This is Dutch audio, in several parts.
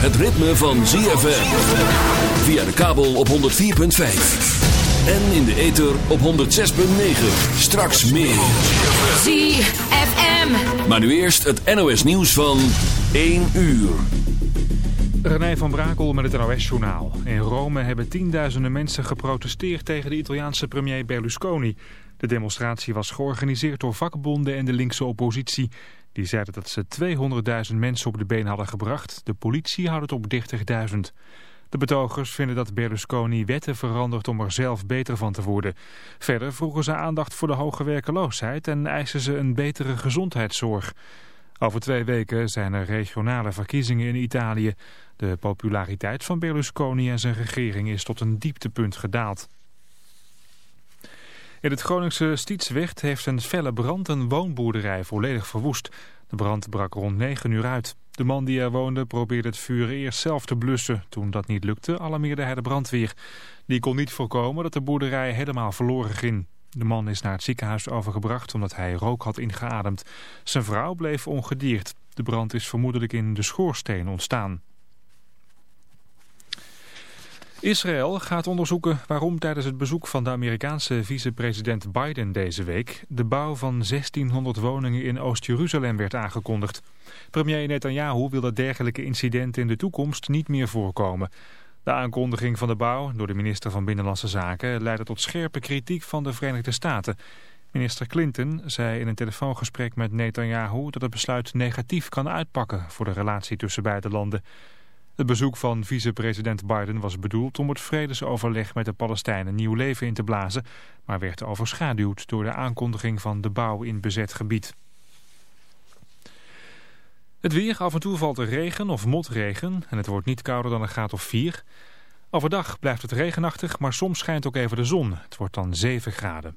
het ritme van ZFM. Via de kabel op 104.5. En in de ether op 106.9. Straks meer. ZFM. Maar nu eerst het NOS nieuws van 1 uur. René van Brakel met het NOS-journaal. In Rome hebben tienduizenden mensen geprotesteerd tegen de Italiaanse premier Berlusconi. De demonstratie was georganiseerd door vakbonden en de linkse oppositie. Die zeiden dat ze 200.000 mensen op de been hadden gebracht. De politie houdt het op 30.000. De betogers vinden dat Berlusconi wetten verandert om er zelf beter van te worden. Verder vroegen ze aandacht voor de hoge werkeloosheid en eisen ze een betere gezondheidszorg. Over twee weken zijn er regionale verkiezingen in Italië. De populariteit van Berlusconi en zijn regering is tot een dieptepunt gedaald. In het Groningse Stietsweg heeft een felle brand een woonboerderij volledig verwoest. De brand brak rond 9 uur uit. De man die er woonde probeerde het vuur eerst zelf te blussen. Toen dat niet lukte, alarmeerde hij de brandweer. Die kon niet voorkomen dat de boerderij helemaal verloren ging. De man is naar het ziekenhuis overgebracht omdat hij rook had ingeademd. Zijn vrouw bleef ongedierd. De brand is vermoedelijk in de schoorsteen ontstaan. Israël gaat onderzoeken waarom tijdens het bezoek van de Amerikaanse vicepresident Biden deze week de bouw van 1600 woningen in Oost-Jeruzalem werd aangekondigd. Premier Netanyahu wil dat dergelijke incidenten in de toekomst niet meer voorkomen. De aankondiging van de bouw door de minister van Binnenlandse Zaken leidde tot scherpe kritiek van de Verenigde Staten. Minister Clinton zei in een telefoongesprek met Netanyahu dat het besluit negatief kan uitpakken voor de relatie tussen beide landen. Het bezoek van vicepresident Biden was bedoeld om het vredesoverleg met de Palestijnen nieuw leven in te blazen, maar werd overschaduwd door de aankondiging van de bouw in bezet gebied. Het weer, af en toe valt er regen of motregen en het wordt niet kouder dan een graad of 4. Overdag blijft het regenachtig, maar soms schijnt ook even de zon. Het wordt dan 7 graden.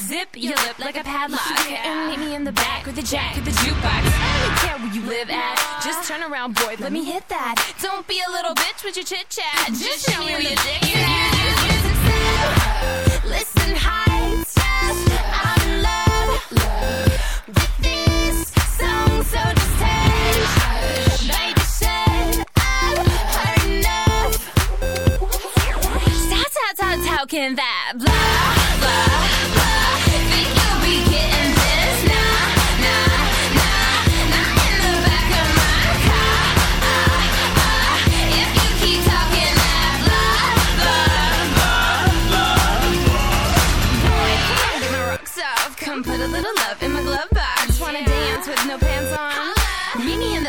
Zip your lip like a padlock. And meet me in the back with the jack of the jukebox. I don't care where you live at. Just turn around, boy, let me hit that. Don't be a little bitch with your chit chat. Just show me where your dick is at. Listen, hi, I'm in love with this song, so just take. Baby said I've heard enough. Stop, stop, stop talking that blah,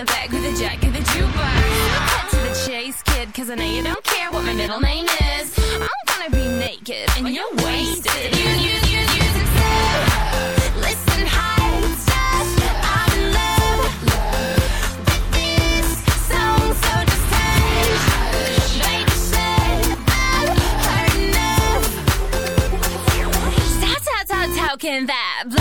the back with a jack of the jukebox. Cut to the chase, kid, cause I know you don't care what my middle name is. I'm gonna be naked and you're wasted. You, you, you, you listen, I'm in love with this song, so just enough. Stop talking that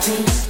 happy.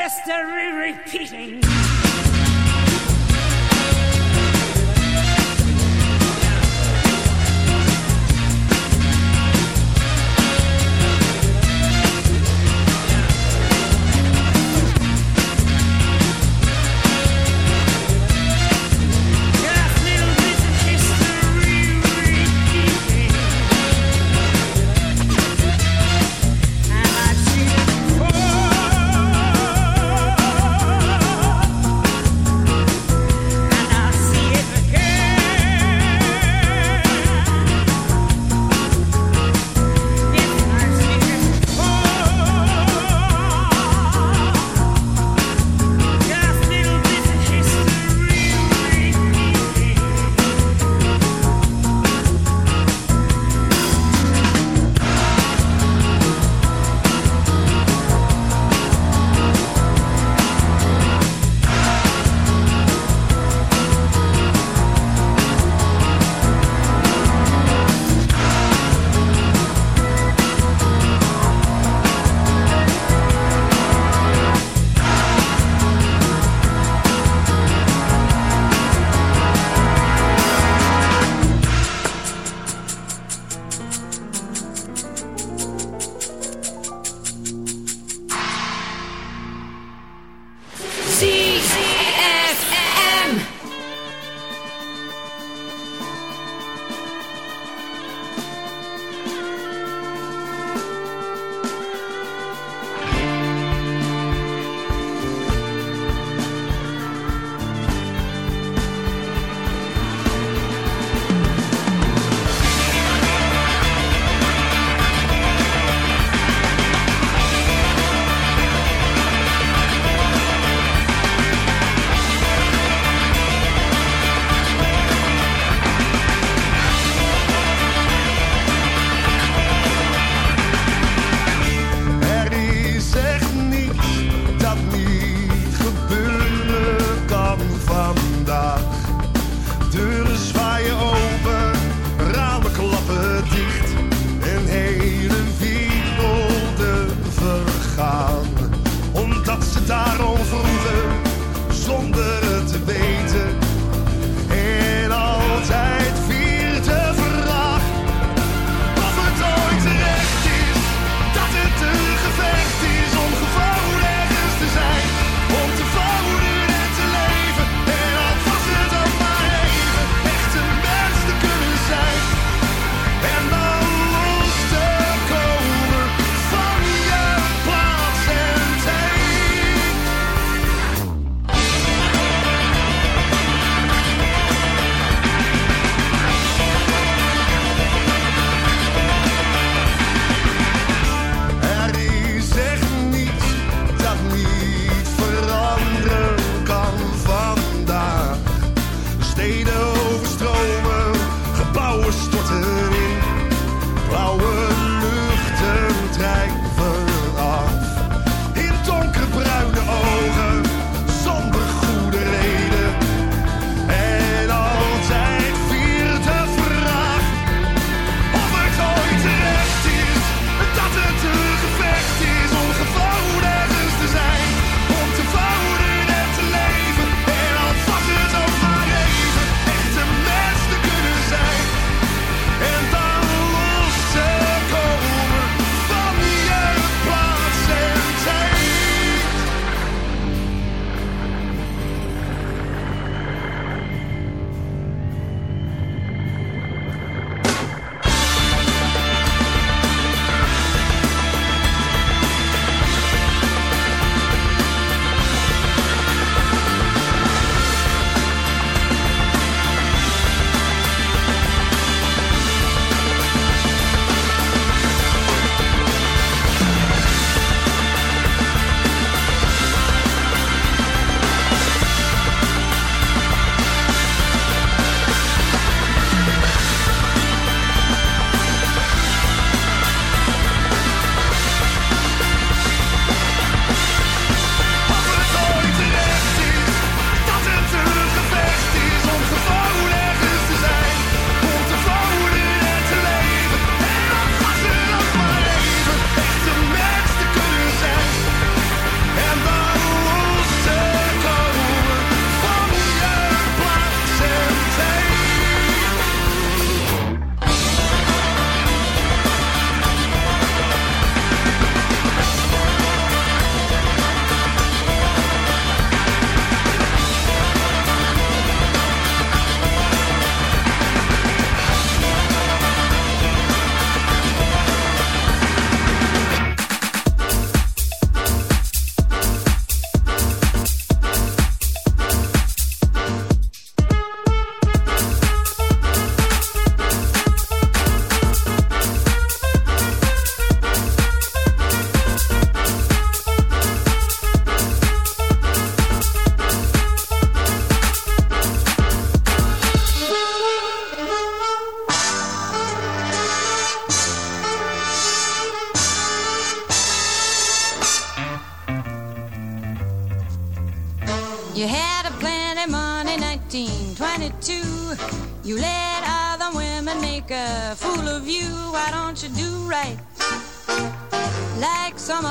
history repeating.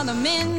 the men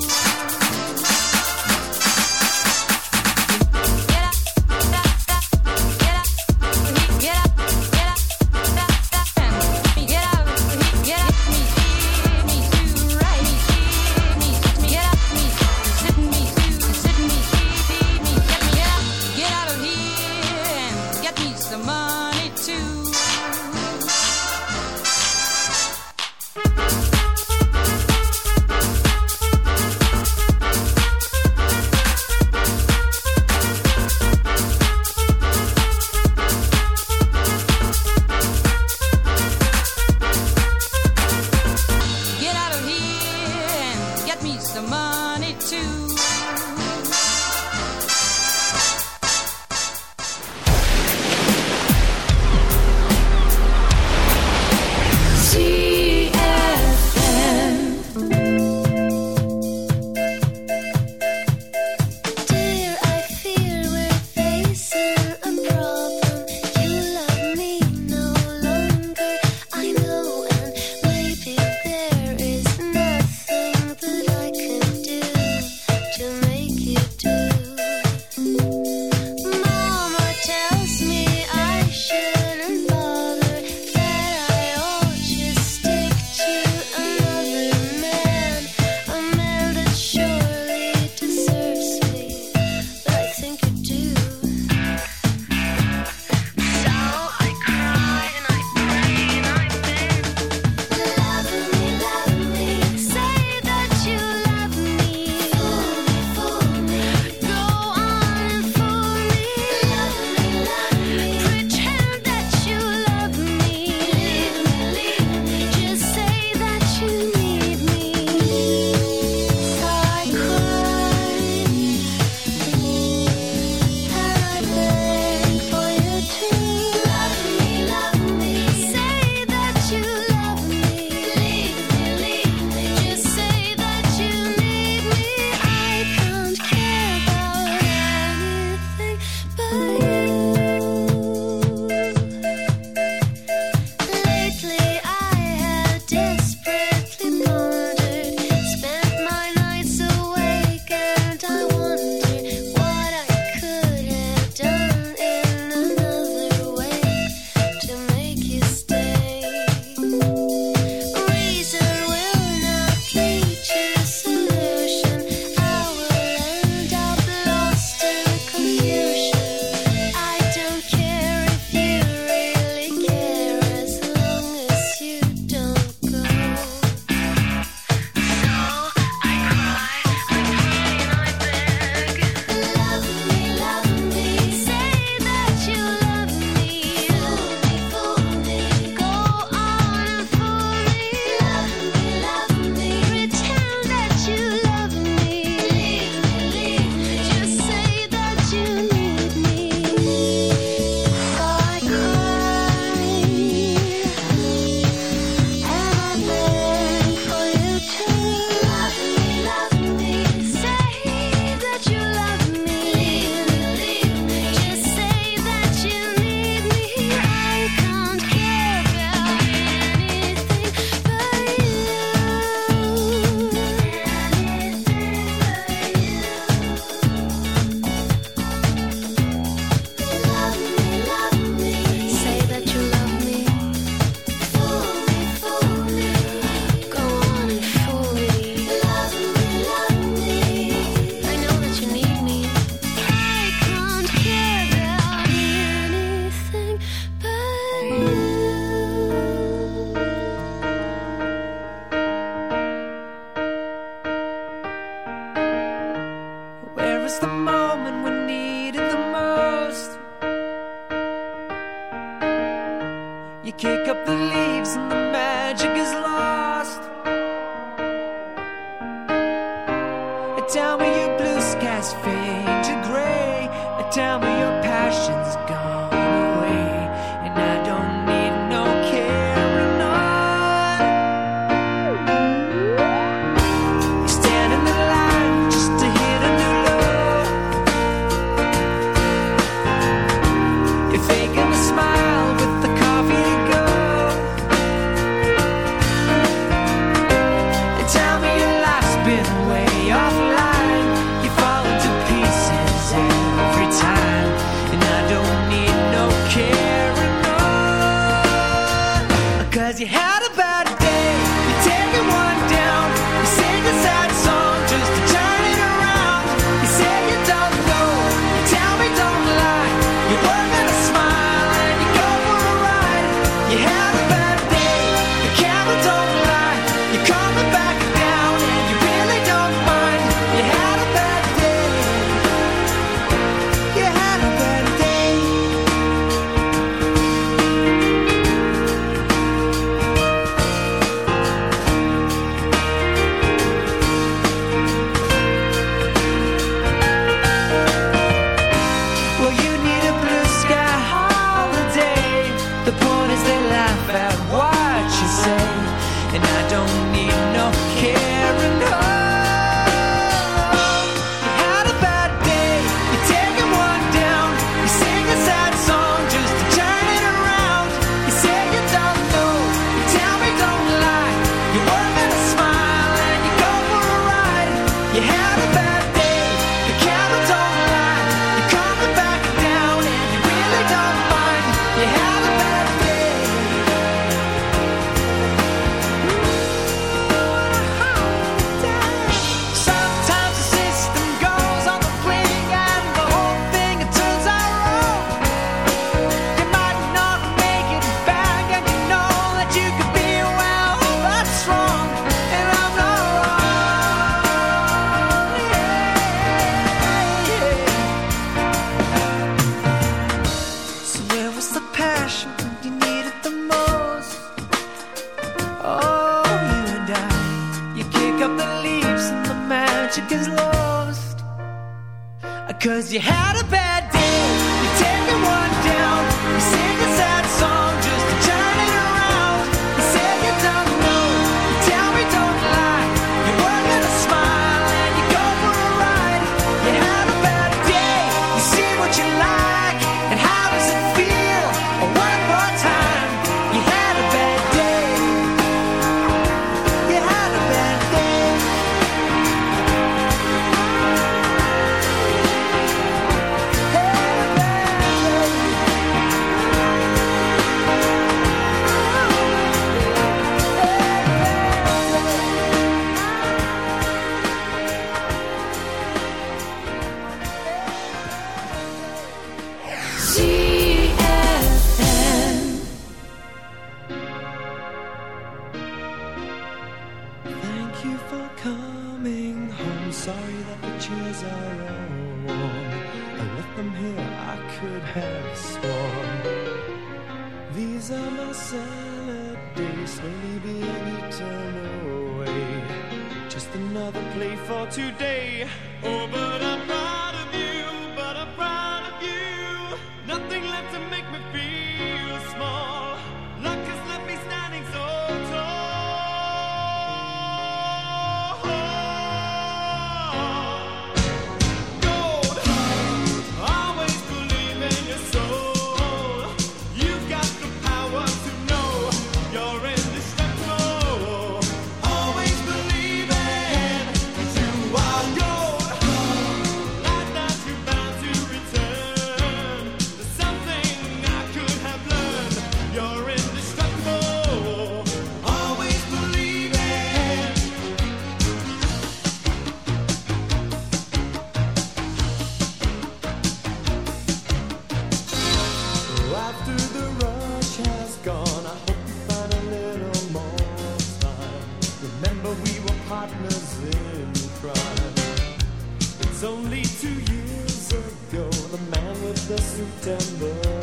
Only two years ago, the man with the suit and the